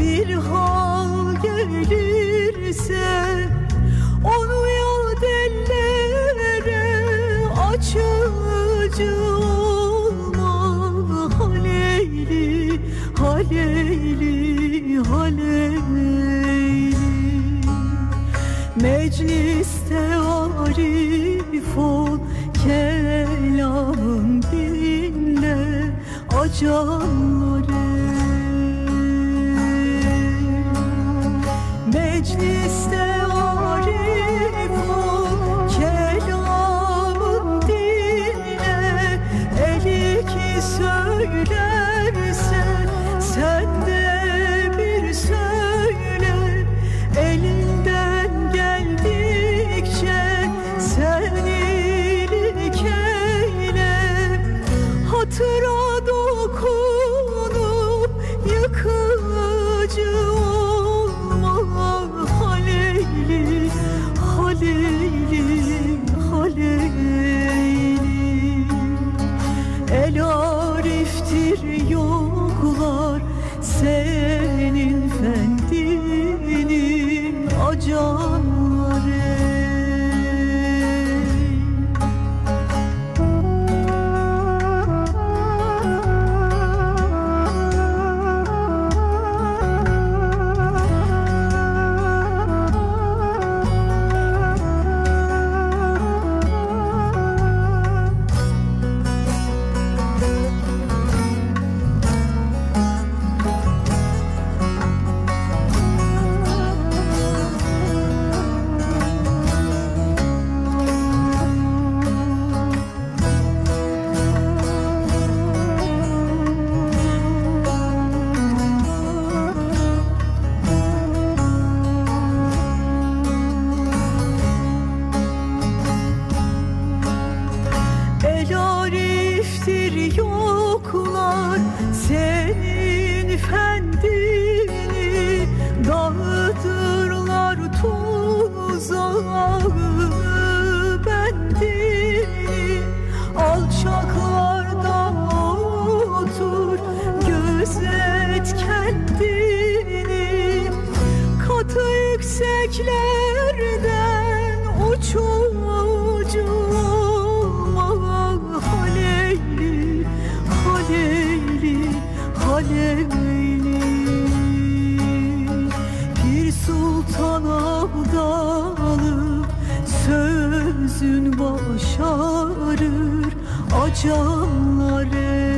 bir hal gelirse Onu yad ellere açıcı olma Haleyli, haleyli, haleyli. Mecliste arif ol Kelamın dinle acanları dokunup yıkıcı olma Haleyli, haleyli, haleyli El ariftir yoklar senin fendinin. Acanları yoklar senin fendini Dağıtırlar tuzağı bendini. Alçaklarda otur gözet kendini. Katı yükseklerden abdalı sözün başarır acanları bir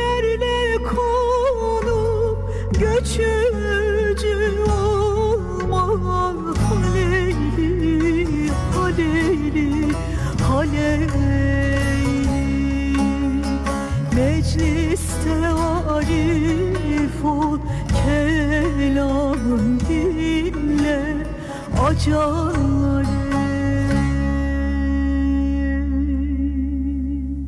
kötülerle konup göçücü olma Haleyli, haleyli, haleyli. Mecliste arif ol Kelamın dinle acanları